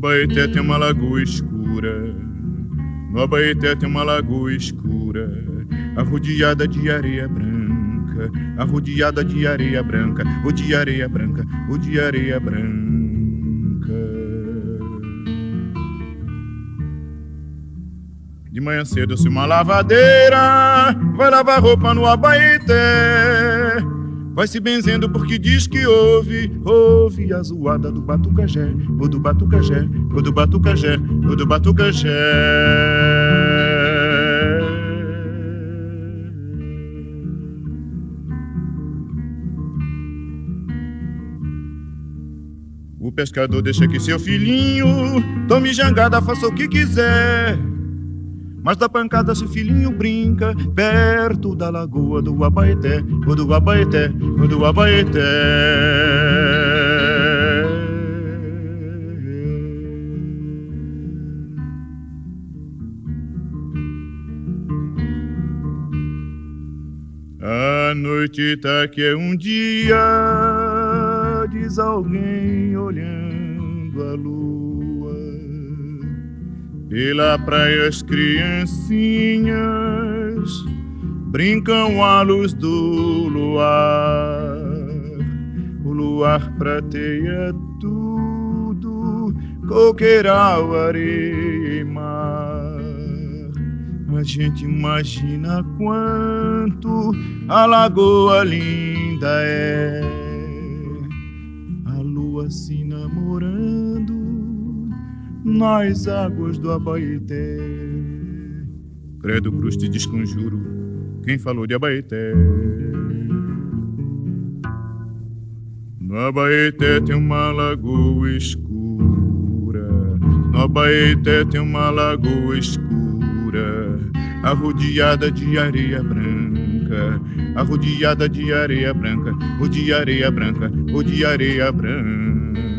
Abaeté tem uma lagoa escura. No Abaeté tem uma lagoa escura, arrodeada de areia branca, arrodeada de areia branca, o de areia branca, o de areia branca. De manhã cedo, se uma lavadeira vai lavar roupa no Abaeté vai se benzendo porque diz que ouve, ouve a zoada do batucajé, o do batucajé, o do batucajé, o do batucajé. O pescador deixa que seu filhinho tome jangada, faça o que quiser. Mas da pancada se o filhinho brinca perto da lagoa do Abaeté, o do Abaeté, o do Abaeté. A noite tá que é um dia, diz alguém olhando a luz. Pela praia as criancinhas brincam à luz do luar. O luar prateia tudo, coqueiral, areia e mar. A gente imagina quanto a lagoa linda é. A lua se nas águas do Abaeté. Credo, cruz, te desconjuro, quem falou de Abaeté. No Abaeté tem uma lagoa escura, no Abaeté tem uma lagoa escura, arrodeada de areia branca, arrodeada de areia branca, o de areia branca, o de areia branca.